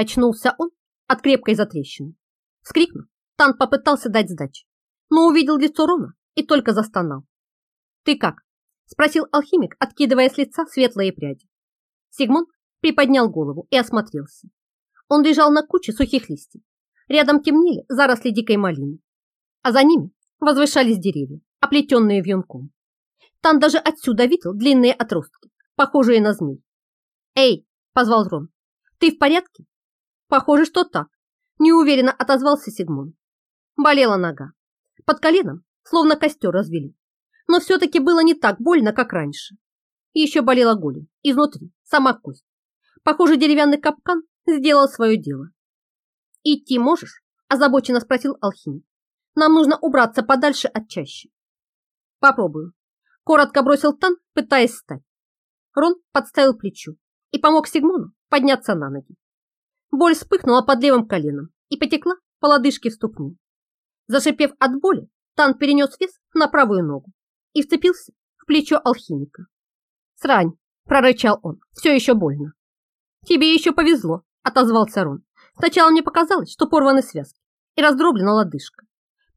Очнулся он от крепкой затрещины. Вскрикнув, Тан попытался дать сдачи, но увидел лицо Рона и только застонал. «Ты как?» – спросил алхимик, откидывая с лица светлые пряди. Сигмон приподнял голову и осмотрелся. Он лежал на куче сухих листьев. Рядом темнели заросли дикой малины, а за ними возвышались деревья, оплетенные вьюнком. Тан даже отсюда видел длинные отростки, похожие на змей. «Эй!» – позвал Рон. «Ты в порядке?» «Похоже, что так», – неуверенно отозвался Сигмон. Болела нога. Под коленом словно костер развели. Но все-таки было не так больно, как раньше. еще болела голень, изнутри, сама кость. Похоже, деревянный капкан сделал свое дело. «Идти можешь?» – озабоченно спросил алхимик. «Нам нужно убраться подальше от чащи». «Попробую», – коротко бросил Тан, пытаясь встать. Рон подставил плечо и помог Сигмону подняться на ноги. Боль вспыхнула под левым коленом и потекла по лодыжке в ступню. Зашипев от боли, Тан перенес вес на правую ногу и вцепился в плечо алхимика. «Срань!» – прорычал он. «Все еще больно». «Тебе еще повезло», – отозвался Рон. «Сначала мне показалось, что порваны связки и раздроблена лодыжка.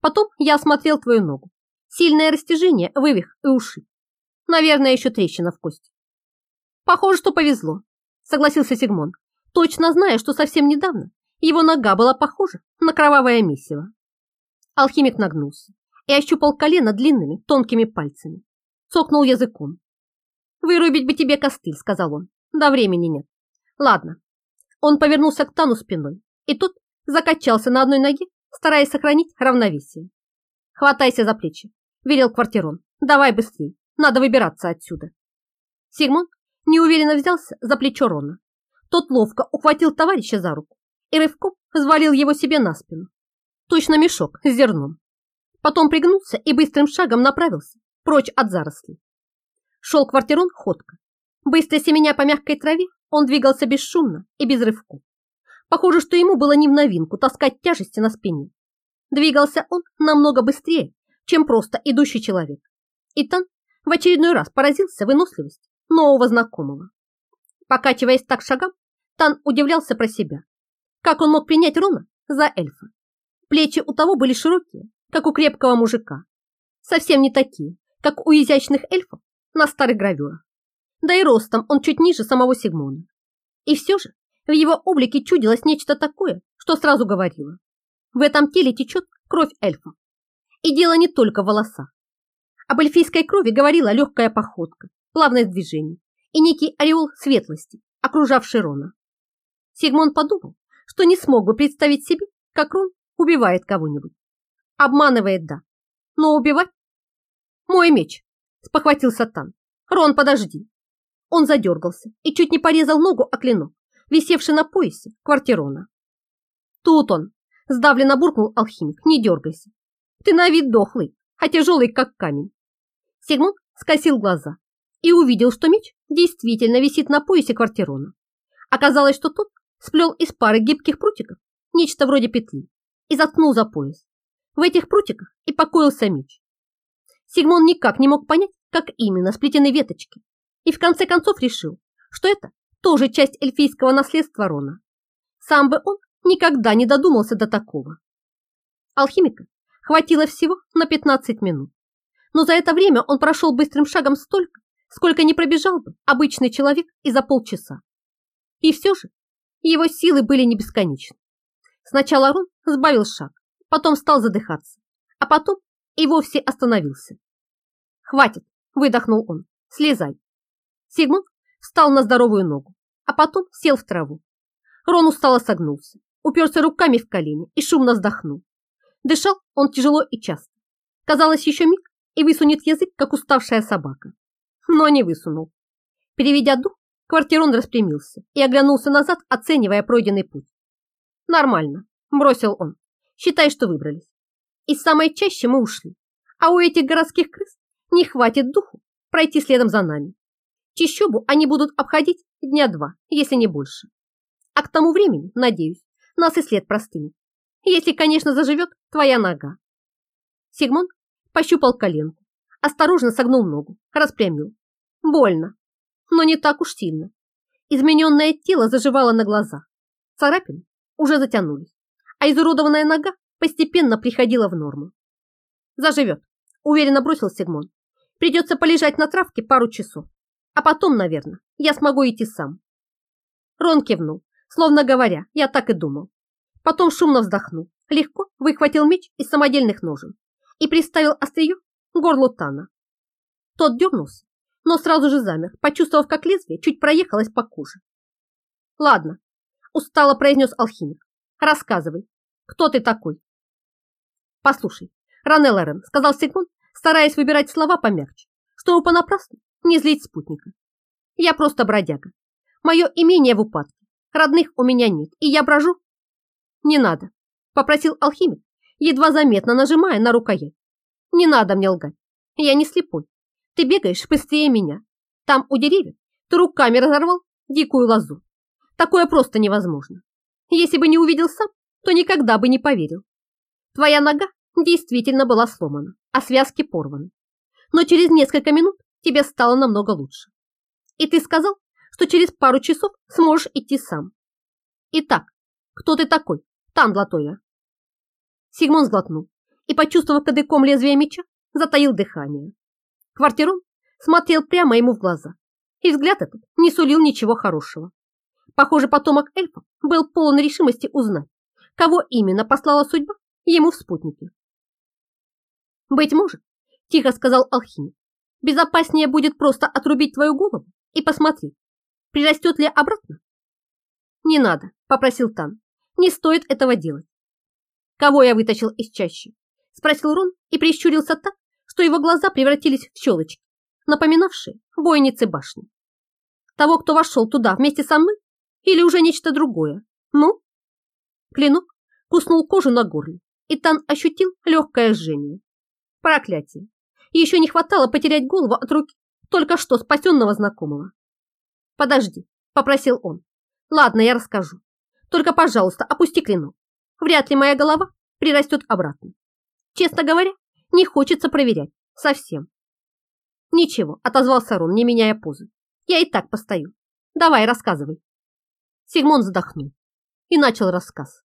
Потом я осмотрел твою ногу. Сильное растяжение, вывих и уши. Наверное, еще трещина в кости». «Похоже, что повезло», – согласился Сигмон, точно зная, что совсем недавно его нога была похожа на кровавое месиво. Алхимик нагнулся и ощупал колено длинными тонкими пальцами. Цокнул языком. «Вырубить бы тебе костыль», — сказал он. «Да времени нет». «Ладно». Он повернулся к Тану спиной, и тот закачался на одной ноге, стараясь сохранить равновесие. «Хватайся за плечи», — велел квартирон. «Давай быстрей, надо выбираться отсюда». Сигмон неуверенно взялся за плечо Рона. Тот ловко ухватил товарища за руку и рывком взвалил его себе на спину. Точно мешок с зерном. Потом пригнулся и быстрым шагом направился прочь от зарослей. Шел квартирон ходко. Быстро семеня по мягкой траве, он двигался бесшумно и без рывку. Похоже, что ему было не в новинку таскать тяжести на спине. Двигался он намного быстрее, чем просто идущий человек. И Тан в очередной раз поразился выносливости нового знакомого. Покачиваясь так шагом, Тан удивлялся про себя. Как он мог принять Рона за эльфа? Плечи у того были широкие, как у крепкого мужика. Совсем не такие, как у изящных эльфов на старых гравюрах. Да и ростом он чуть ниже самого Сигмона. И все же в его облике чудилось нечто такое, что сразу говорило. В этом теле течет кровь эльфа. И дело не только в волосах. Об эльфийской крови говорила легкая походка, плавность движений и некий ореол светлости, окружавший Рона. Сигмон подумал, что не смог бы представить себе, как Рон убивает кого-нибудь. Обманывает, да, но убивать? Мой меч, спохватился Тан. Рон, подожди. Он задергался и чуть не порезал ногу о клинок, висевший на поясе квартирона. Тут он, сдавленно буркнул алхимик, не дергайся. Ты на вид дохлый, а тяжелый, как камень. Сигмунд скосил глаза и увидел, что меч действительно висит на поясе квартирона. Оказалось, что тот сплел из пары гибких прутиков нечто вроде петли и заткнул за пояс. В этих прутиках и покоился меч. Сигмон никак не мог понять, как именно сплетены веточки, и в конце концов решил, что это тоже часть эльфийского наследства Рона. Сам бы он никогда не додумался до такого. Алхимика хватило всего на 15 минут, но за это время он прошел быстрым шагом столько, сколько не пробежал бы обычный человек и за полчаса. И все же его силы были не бесконечны. Сначала Рон сбавил шаг, потом стал задыхаться, а потом и вовсе остановился. «Хватит!» – выдохнул он. «Слезай!» Сигмунд встал на здоровую ногу, а потом сел в траву. Рон устало согнулся, уперся руками в колени и шумно вздохнул. Дышал он тяжело и часто. Казалось, еще миг и высунет язык, как уставшая собака. Но не высунул. Переведя дух, квартирон распрямился и оглянулся назад, оценивая пройденный путь. Нормально, бросил он. Считай, что выбрались. Из самой чаще мы ушли, а у этих городских крыс не хватит духу пройти следом за нами. Чищобу они будут обходить дня два, если не больше. А к тому времени, надеюсь, нас и след простынет. Если, конечно, заживет твоя нога. Сигмон пощупал коленку, осторожно согнул ногу, распрямил. Больно, но не так уж сильно. Измененное тело заживало на глазах. Царапины уже затянулись, а изуродованная нога постепенно приходила в норму. Заживет, уверенно бросил Сигмон. Придется полежать на травке пару часов, а потом, наверное, я смогу идти сам. Рон кивнул, словно говоря, я так и думал. Потом шумно вздохнул, легко выхватил меч из самодельных ножен и приставил острие к горлу Тана. Тот дернулся, но сразу же замер, почувствовав, как лезвие чуть проехалось по коже. «Ладно», – устало произнес алхимик, – «рассказывай, кто ты такой?» «Послушай, Ранел Эрен», – сказал Сигмунд, стараясь выбирать слова помягче, чтобы понапрасну не злить спутника. «Я просто бродяга. Мое имение в упадке. Родных у меня нет, и я брожу». «Не надо», – попросил алхимик, едва заметно нажимая на рукоять. «Не надо мне лгать. Я не слепой. Ты бегаешь быстрее меня. Там у деревьев ты руками разорвал дикую лозу. Такое просто невозможно. Если бы не увидел сам, то никогда бы не поверил. Твоя нога действительно была сломана, а связки порваны. Но через несколько минут тебе стало намного лучше. И ты сказал, что через пару часов сможешь идти сам. Итак, кто ты такой, Тандлатоя? Сигмон сглотнул и, почувствовав кадыком лезвие меча, затаил дыхание. Квартирон смотрел прямо ему в глаза, и взгляд этот не сулил ничего хорошего. Похоже, потомок эльфа был полон решимости узнать, кого именно послала судьба ему в спутнике. «Быть может, — тихо сказал алхимик, — безопаснее будет просто отрубить твою голову и посмотреть, прирастет ли обратно?» «Не надо», — попросил Тан, — «не стоит этого делать». «Кого я вытащил из чащи?» — спросил Рон и прищурился так, что его глаза превратились в щелочки, напоминавшие бойницы башни. Того, кто вошел туда вместе со мной, или уже нечто другое? Ну? Клинок куснул кожу на горле, и Тан ощутил легкое жжение. Проклятие! Еще не хватало потерять голову от руки только что спасенного знакомого. «Подожди», — попросил он. «Ладно, я расскажу. Только, пожалуйста, опусти клинок. Вряд ли моя голова прирастет обратно. Честно говоря, не хочется проверять. Совсем. Ничего, отозвался Рон, не меняя позы. Я и так постою. Давай, рассказывай. Сигмон вздохнул и начал рассказ.